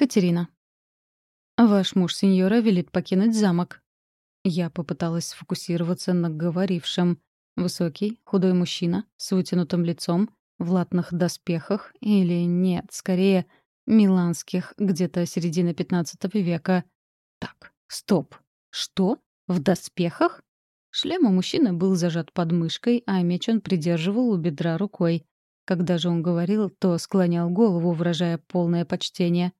Катерина. «Ваш муж, сеньора, велит покинуть замок». Я попыталась сфокусироваться на говорившем. Высокий, худой мужчина с вытянутым лицом, в латных доспехах или, нет, скорее, миланских, где-то середина XV века. Так, стоп. Что? В доспехах? Шлем у мужчины был зажат под мышкой, а меч он придерживал у бедра рукой. Когда же он говорил, то склонял голову, выражая полное почтение.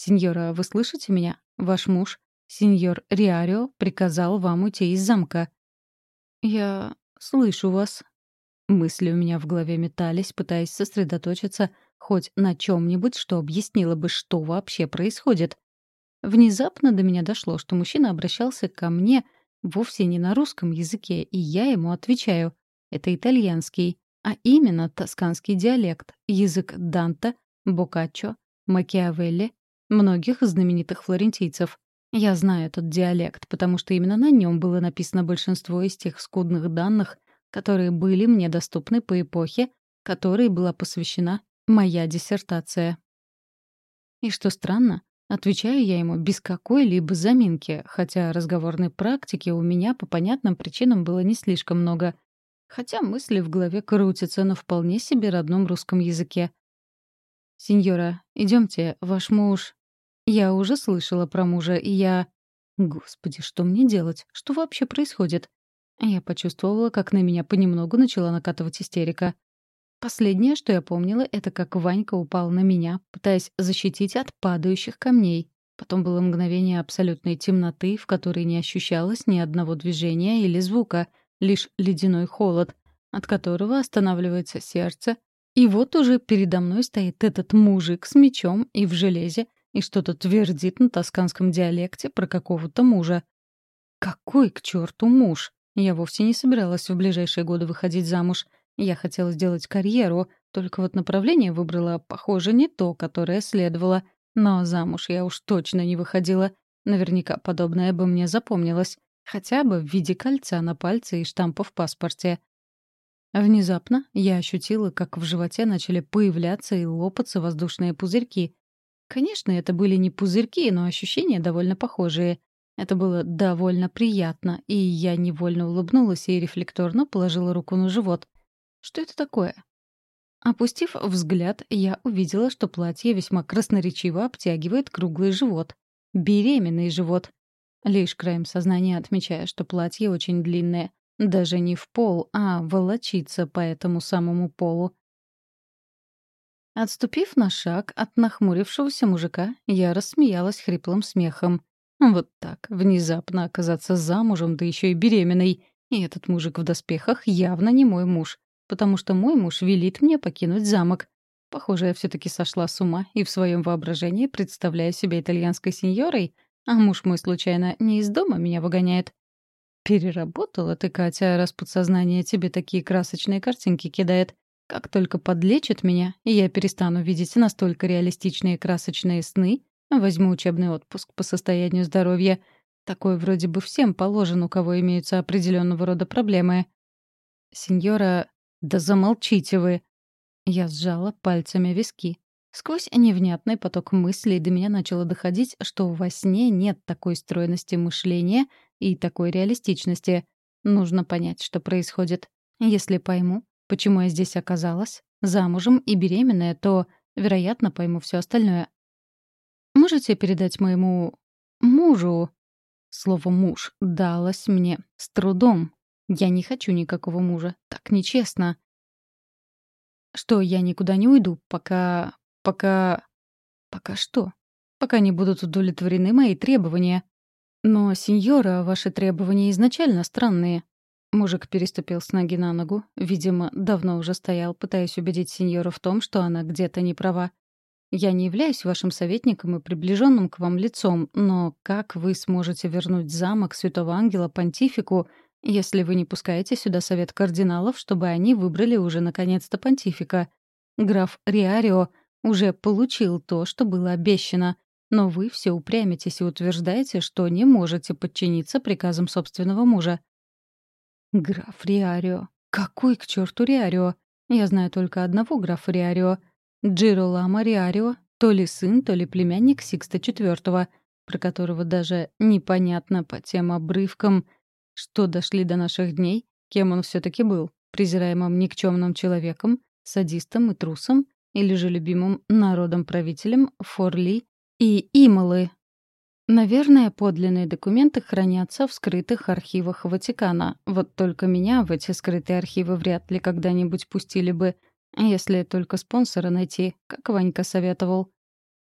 «Сеньора, вы слышите меня? Ваш муж, сеньор Риарио, приказал вам уйти из замка». «Я слышу вас». Мысли у меня в голове метались, пытаясь сосредоточиться хоть на чем-нибудь, что объяснило бы, что вообще происходит. Внезапно до меня дошло, что мужчина обращался ко мне вовсе не на русском языке, и я ему отвечаю. Это итальянский, а именно тосканский диалект, язык Данта, Боккаччо, Макиавелли многих знаменитых флорентийцев. Я знаю этот диалект, потому что именно на нем было написано большинство из тех скудных данных, которые были мне доступны по эпохе, которой была посвящена моя диссертация. И что странно, отвечаю я ему без какой-либо заминки, хотя разговорной практики у меня по понятным причинам было не слишком много, хотя мысли в голове крутятся на вполне себе родном русском языке. «Сеньора, идемте, ваш муж...» Я уже слышала про мужа, и я... Господи, что мне делать? Что вообще происходит? Я почувствовала, как на меня понемногу начала накатывать истерика. Последнее, что я помнила, это как Ванька упал на меня, пытаясь защитить от падающих камней. Потом было мгновение абсолютной темноты, в которой не ощущалось ни одного движения или звука, лишь ледяной холод, от которого останавливается сердце. И вот уже передо мной стоит этот мужик с мечом и в железе, и что-то твердит на тосканском диалекте про какого-то мужа. Какой к черту муж? Я вовсе не собиралась в ближайшие годы выходить замуж. Я хотела сделать карьеру, только вот направление выбрала, похоже, не то, которое следовало. Но замуж я уж точно не выходила. Наверняка подобное бы мне запомнилось. Хотя бы в виде кольца на пальце и штампа в паспорте. Внезапно я ощутила, как в животе начали появляться и лопаться воздушные пузырьки, Конечно, это были не пузырьки, но ощущения довольно похожие. Это было довольно приятно, и я невольно улыбнулась и рефлекторно положила руку на живот. Что это такое? Опустив взгляд, я увидела, что платье весьма красноречиво обтягивает круглый живот. Беременный живот. Лишь краем сознания отмечая, что платье очень длинное. Даже не в пол, а волочится по этому самому полу. Отступив на шаг от нахмурившегося мужика, я рассмеялась хриплым смехом. Вот так, внезапно оказаться замужем, да еще и беременной. И этот мужик в доспехах явно не мой муж, потому что мой муж велит мне покинуть замок. Похоже, я все таки сошла с ума и в своем воображении представляю себя итальянской сеньорой, а муж мой случайно не из дома меня выгоняет. Переработала ты, Катя, раз подсознание тебе такие красочные картинки кидает. Как только подлечит меня, и я перестану видеть настолько реалистичные красочные сны, возьму учебный отпуск по состоянию здоровья. Такой вроде бы всем положен, у кого имеются определенного рода проблемы. Сеньора, да замолчите вы. Я сжала пальцами виски. Сквозь невнятный поток мыслей до меня начало доходить, что во сне нет такой стройности мышления и такой реалистичности. Нужно понять, что происходит. Если пойму, Почему я здесь оказалась? Замужем и беременная, то, вероятно, пойму все остальное. Можете передать моему мужу? Слово «муж» далось мне с трудом. Я не хочу никакого мужа. Так нечестно. Что, я никуда не уйду, пока... пока... Пока что? Пока не будут удовлетворены мои требования. Но, сеньора, ваши требования изначально странные. Мужик переступил с ноги на ногу. Видимо, давно уже стоял, пытаясь убедить сеньору в том, что она где-то не права. «Я не являюсь вашим советником и приближенным к вам лицом, но как вы сможете вернуть замок Святого Ангела понтифику, если вы не пускаете сюда совет кардиналов, чтобы они выбрали уже наконец-то понтифика? Граф Риарио уже получил то, что было обещано, но вы все упрямитесь и утверждаете, что не можете подчиниться приказам собственного мужа. Граф Риарио. Какой к черту Риарио? Я знаю только одного графа Риарио. Джиролама Риарио, то ли сын, то ли племянник Сикста IV, про которого даже непонятно по тем обрывкам, что дошли до наших дней, кем он все таки был, презираемым никчемным человеком, садистом и трусом, или же любимым народом-правителем Форли и Ималы. Наверное, подлинные документы хранятся в скрытых архивах Ватикана. Вот только меня в эти скрытые архивы вряд ли когда-нибудь пустили бы, если только спонсора найти, как Ванька советовал.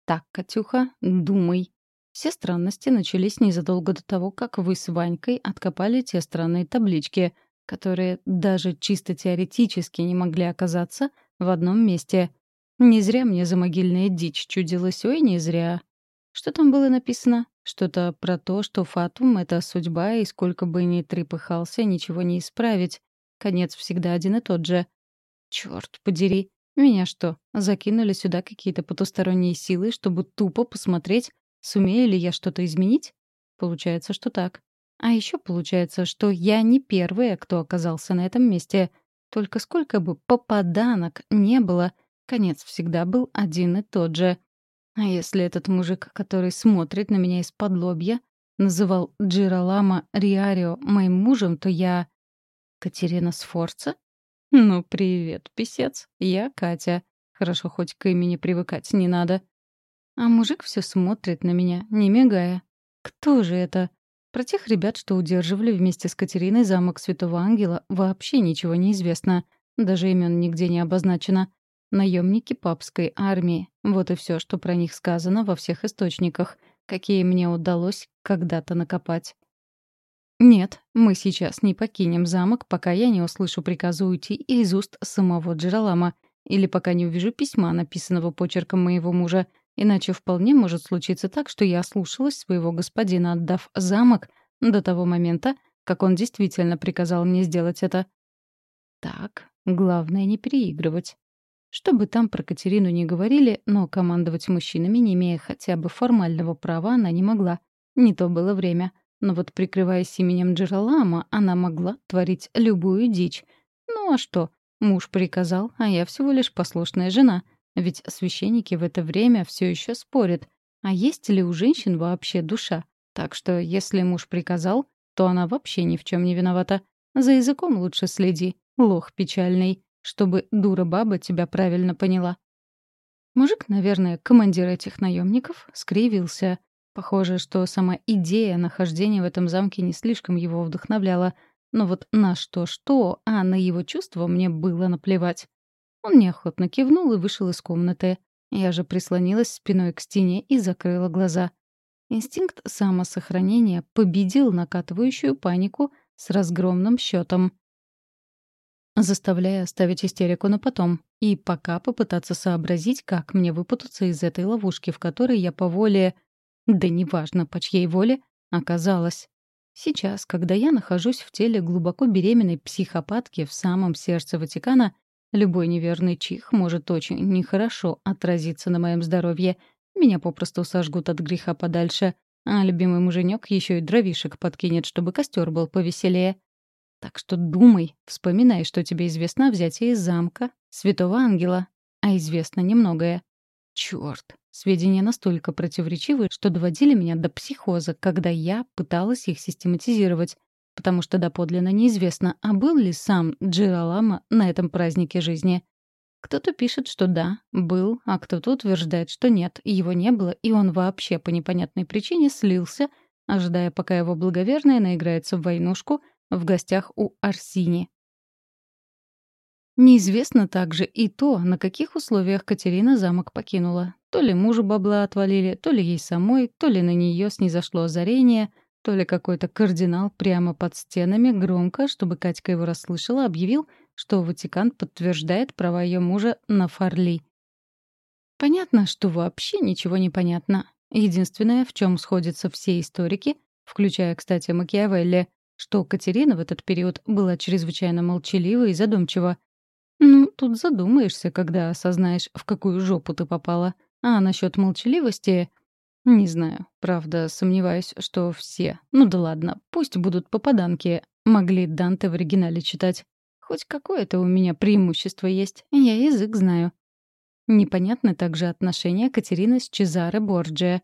Так, Катюха, думай. Все странности начались незадолго до того, как вы с Ванькой откопали те странные таблички, которые даже чисто теоретически не могли оказаться в одном месте. Не зря мне за могильная дичь чудилась, ой, не зря. Что там было написано? Что-то про то, что Фатум — это судьба, и сколько бы ни трепыхался, ничего не исправить. Конец всегда один и тот же. Черт подери. Меня что, закинули сюда какие-то потусторонние силы, чтобы тупо посмотреть, сумею ли я что-то изменить? Получается, что так. А еще получается, что я не первая, кто оказался на этом месте. Только сколько бы попаданок не было, конец всегда был один и тот же — а если этот мужик, который смотрит на меня из-под лобья, называл Джиралама Риарио моим мужем, то я... Катерина Сфорца? Ну, привет, писец. Я Катя. Хорошо, хоть к имени привыкать не надо. А мужик все смотрит на меня, не мигая. Кто же это? Про тех ребят, что удерживали вместе с Катериной замок Святого Ангела, вообще ничего не известно. Даже имен нигде не обозначено. Наемники папской армии. Вот и все, что про них сказано во всех источниках, какие мне удалось когда-то накопать. Нет, мы сейчас не покинем замок, пока я не услышу приказа уйти из уст самого Джералама, или пока не увижу письма, написанного почерком моего мужа, иначе вполне может случиться так, что я ослушалась своего господина, отдав замок до того момента, как он действительно приказал мне сделать это. Так, главное не переигрывать. Что бы там про Катерину не говорили, но командовать мужчинами, не имея хотя бы формального права, она не могла. Не то было время. Но вот прикрываясь именем Джералама, она могла творить любую дичь. Ну а что? Муж приказал, а я всего лишь послушная жена. Ведь священники в это время все еще спорят. А есть ли у женщин вообще душа? Так что, если муж приказал, то она вообще ни в чем не виновата. За языком лучше следи, лох печальный чтобы дура-баба тебя правильно поняла. Мужик, наверное, командир этих наемников, скривился. Похоже, что сама идея нахождения в этом замке не слишком его вдохновляла. Но вот на что-что, а на его чувства мне было наплевать. Он неохотно кивнул и вышел из комнаты. Я же прислонилась спиной к стене и закрыла глаза. Инстинкт самосохранения победил накатывающую панику с разгромным счетом заставляя оставить истерику на потом и пока попытаться сообразить, как мне выпутаться из этой ловушки, в которой я по воле... Да неважно, по чьей воле, оказалась. Сейчас, когда я нахожусь в теле глубоко беременной психопатки в самом сердце Ватикана, любой неверный чих может очень нехорошо отразиться на моем здоровье. Меня попросту сожгут от греха подальше, а любимый муженек еще и дровишек подкинет, чтобы костер был повеселее. Так что думай, вспоминай, что тебе известно о взятии из замка Святого Ангела, а известно немногое. Чёрт, сведения настолько противоречивы, что доводили меня до психоза, когда я пыталась их систематизировать, потому что доподлинно неизвестно, а был ли сам Джиралама на этом празднике жизни. Кто-то пишет, что да, был, а кто-то утверждает, что нет, его не было, и он вообще по непонятной причине слился, ожидая, пока его благоверная наиграется в войнушку в гостях у Арсини. Неизвестно также и то, на каких условиях Катерина замок покинула. То ли мужу бабла отвалили, то ли ей самой, то ли на нее снизошло озарение, то ли какой-то кардинал прямо под стенами громко, чтобы Катька его расслышала, объявил, что Ватикан подтверждает права ее мужа на Фарли. Понятно, что вообще ничего не понятно. Единственное, в чем сходятся все историки, включая, кстати, Макиавелли, что Катерина в этот период была чрезвычайно молчалива и задумчива. Ну, тут задумаешься, когда осознаешь, в какую жопу ты попала. А насчет молчаливости... Не знаю. Правда, сомневаюсь, что все, ну да ладно, пусть будут попаданки, могли Данте в оригинале читать. Хоть какое-то у меня преимущество есть, я язык знаю. Непонятны также отношения Катерины с Чезаре Борджиа.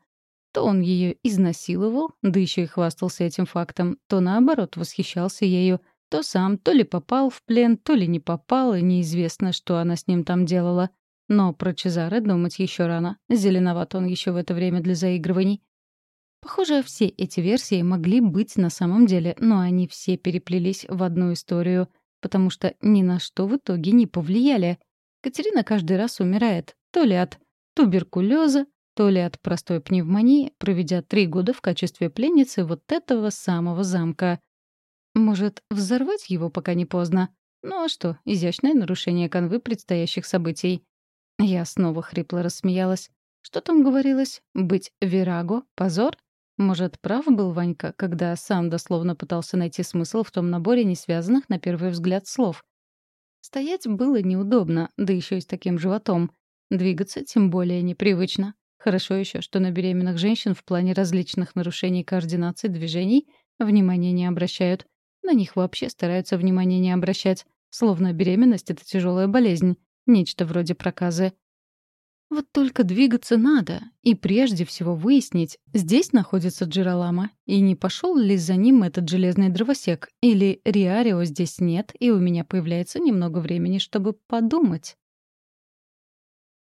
То он ее изнасиловал, да еще и хвастался этим фактом, то наоборот восхищался ею, то сам то ли попал в плен, то ли не попал, и неизвестно, что она с ним там делала. Но про Чезаре думать еще рано. Зеленоват он еще в это время для заигрываний. Похоже, все эти версии могли быть на самом деле, но они все переплелись в одну историю, потому что ни на что в итоге не повлияли. Катерина каждый раз умирает, то ли от туберкулеза, то ли от простой пневмонии, проведя три года в качестве пленницы вот этого самого замка. Может, взорвать его, пока не поздно? Ну а что, изящное нарушение канвы предстоящих событий. Я снова хрипло рассмеялась. Что там говорилось? Быть Вираго — позор? Может, прав был Ванька, когда сам дословно пытался найти смысл в том наборе несвязанных на первый взгляд слов? Стоять было неудобно, да еще и с таким животом. Двигаться тем более непривычно. Хорошо еще, что на беременных женщин в плане различных нарушений координации движений внимания не обращают. На них вообще стараются внимания не обращать. Словно беременность — это тяжелая болезнь. Нечто вроде проказы. Вот только двигаться надо, и прежде всего выяснить, здесь находится Джералама, и не пошел ли за ним этот железный дровосек, или Риарио здесь нет, и у меня появляется немного времени, чтобы подумать.